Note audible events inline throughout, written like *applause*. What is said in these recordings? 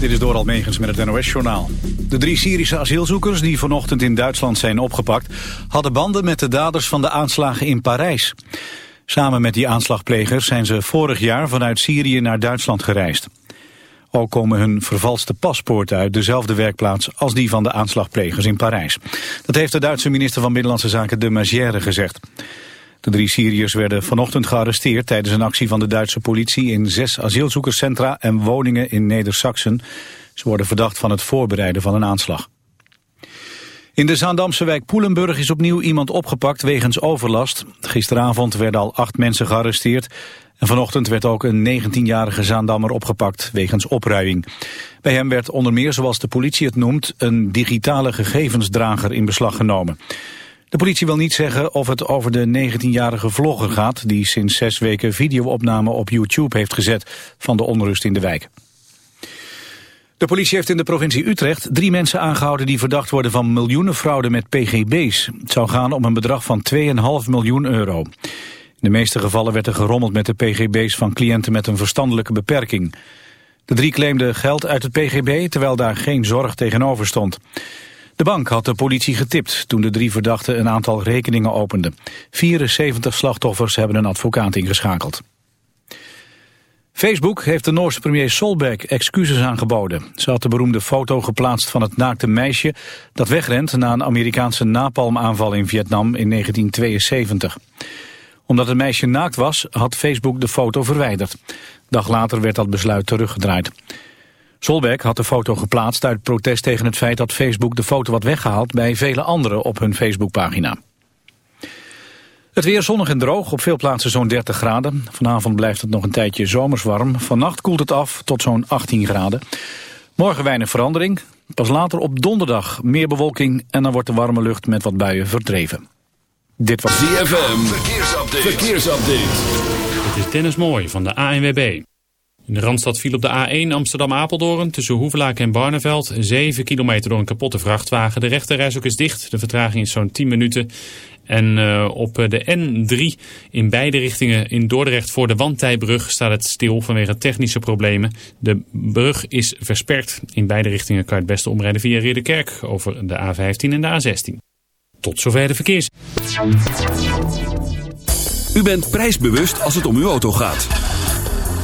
Dit is door Almegens met het NOS-journaal. De drie Syrische asielzoekers die vanochtend in Duitsland zijn opgepakt... hadden banden met de daders van de aanslagen in Parijs. Samen met die aanslagplegers zijn ze vorig jaar vanuit Syrië naar Duitsland gereisd. Ook komen hun vervalste paspoorten uit dezelfde werkplaats als die van de aanslagplegers in Parijs. Dat heeft de Duitse minister van Binnenlandse Zaken de Magère gezegd. De drie Syriërs werden vanochtend gearresteerd tijdens een actie van de Duitse politie in zes asielzoekerscentra en woningen in Neder-Saxen. Ze worden verdacht van het voorbereiden van een aanslag. In de Zaandamse wijk Poelenburg is opnieuw iemand opgepakt wegens overlast. Gisteravond werden al acht mensen gearresteerd. En vanochtend werd ook een 19-jarige Zaandammer opgepakt wegens opruiing. Bij hem werd onder meer, zoals de politie het noemt, een digitale gegevensdrager in beslag genomen. De politie wil niet zeggen of het over de 19-jarige vlogger gaat... die sinds zes weken videoopnamen op YouTube heeft gezet van de onrust in de wijk. De politie heeft in de provincie Utrecht drie mensen aangehouden... die verdacht worden van miljoenenfraude met pgb's. Het zou gaan om een bedrag van 2,5 miljoen euro. In de meeste gevallen werd er gerommeld met de pgb's van cliënten met een verstandelijke beperking. De drie claimden geld uit het pgb, terwijl daar geen zorg tegenover stond. De bank had de politie getipt toen de drie verdachten een aantal rekeningen openden. 74 slachtoffers hebben een advocaat ingeschakeld. Facebook heeft de Noorse premier Solberg excuses aangeboden. Ze had de beroemde foto geplaatst van het naakte meisje... dat wegrent na een Amerikaanse napalmaanval in Vietnam in 1972. Omdat het meisje naakt was, had Facebook de foto verwijderd. Dag later werd dat besluit teruggedraaid. Solberg had de foto geplaatst uit protest tegen het feit dat Facebook de foto had weggehaald bij vele anderen op hun Facebookpagina. Het weer zonnig en droog, op veel plaatsen zo'n 30 graden. Vanavond blijft het nog een tijdje zomers warm. Vannacht koelt het af tot zo'n 18 graden. Morgen weinig verandering. Pas later op donderdag meer bewolking en dan wordt de warme lucht met wat buien verdreven. Dit was ZFM. Verkeersupdate. Verkeersupdate. Dit is Dennis Mooi van de ANWB. In de Randstad viel op de A1 Amsterdam-Apeldoorn tussen Hoevelaak en Barneveld 7 kilometer door een kapotte vrachtwagen. De rechterreis ook is dicht. De vertraging is zo'n 10 minuten. En uh, op de N3 in beide richtingen in Dordrecht voor de Wandtijbrug staat het stil vanwege technische problemen. De brug is versperd. In beide richtingen kan je het beste omrijden via Ridderkerk over de A15 en de A16. Tot zover de verkeers. U bent prijsbewust als het om uw auto gaat.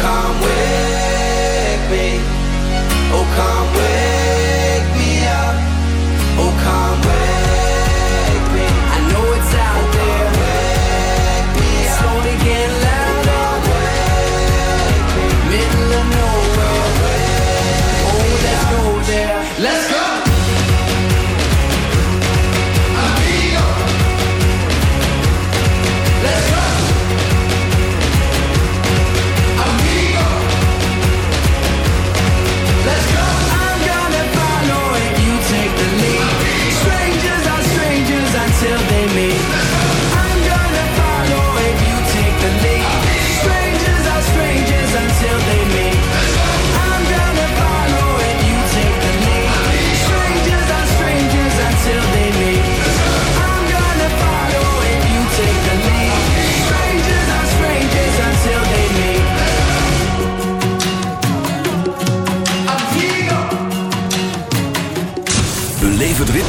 Come with me. Oh, come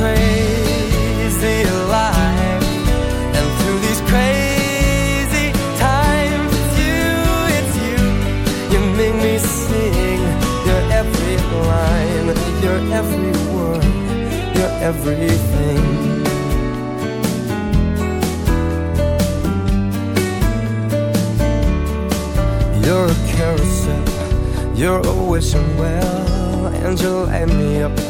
crazy life, and through these crazy times, it's you, it's you. You make me sing. Your every line, your every word, your everything. You're a carousel, you're a wishing well, and you light me up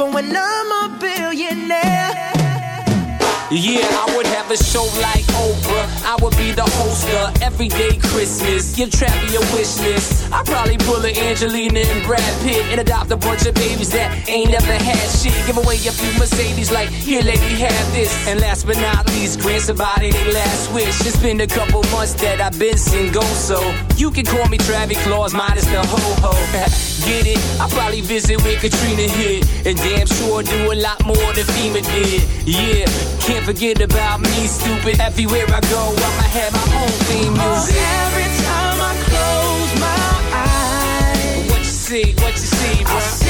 for when I'm a billionaire. Yeah, I would have a show like Oprah, I would be the host of Everyday Christmas. Give Travie a wish list. i probably pull a Angelina and Brad Pitt and adopt a bunch of babies that ain't ever had shit. Give away a few Mercedes, like, here, lady, have this. And last but not least, grant somebody their last wish. It's been a couple months that I've been single, so you can call me Travie Claus, minus the ho ho. *laughs* Get it? I probably visit with Katrina hit, and damn sure do a lot more than FEMA did. Yeah, can't forget about me, stupid. Everywhere here I go, I'ma have my own theme music. Oh, every time I close my eyes, what you see, what you see, bro?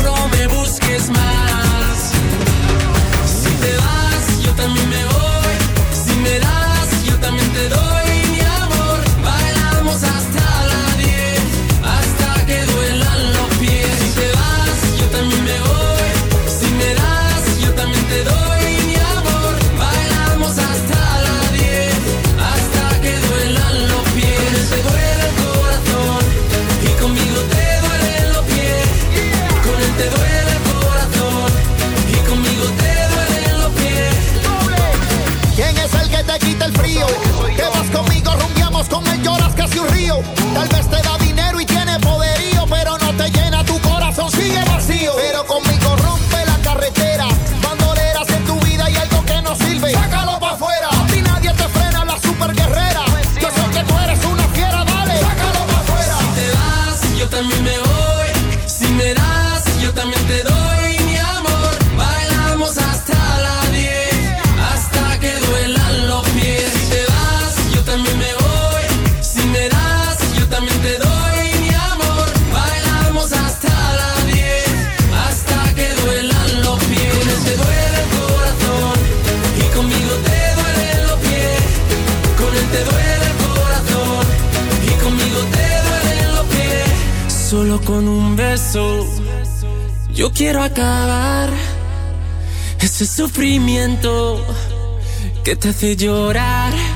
te hace llorar.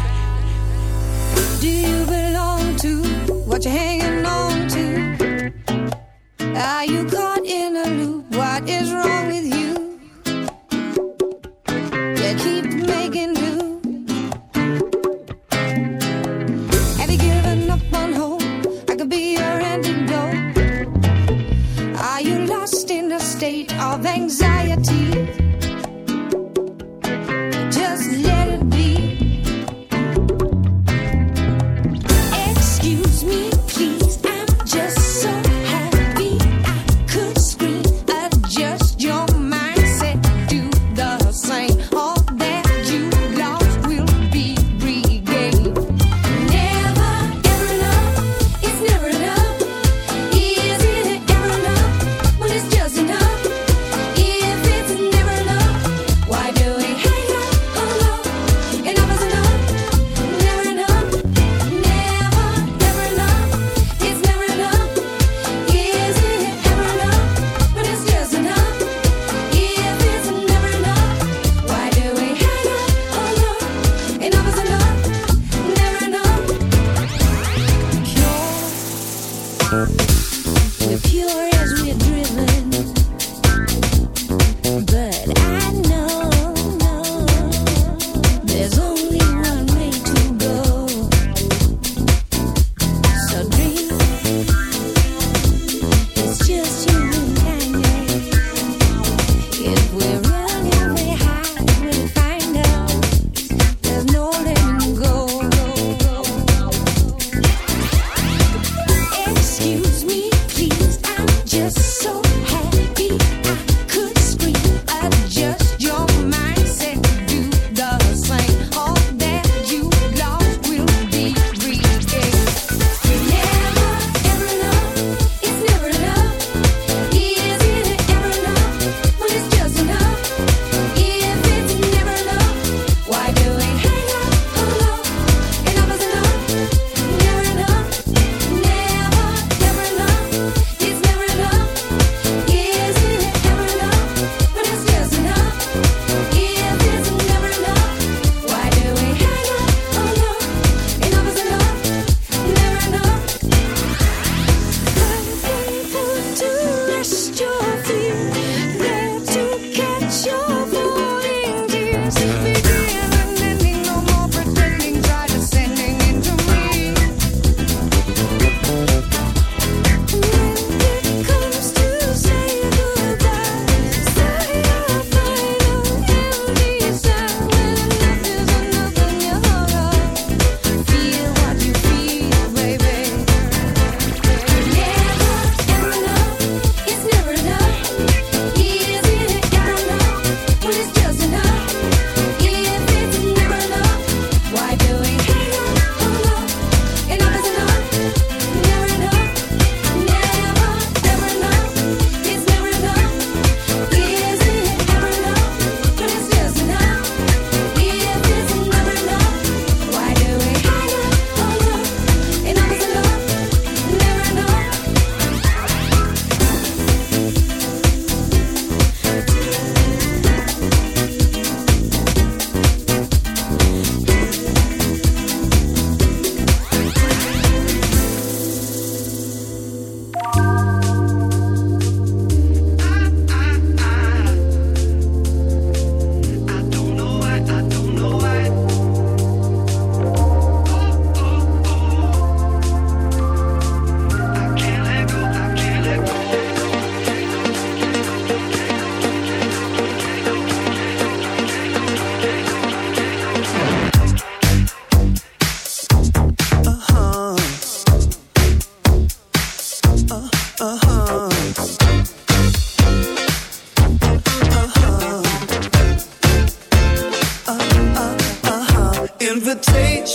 hesitate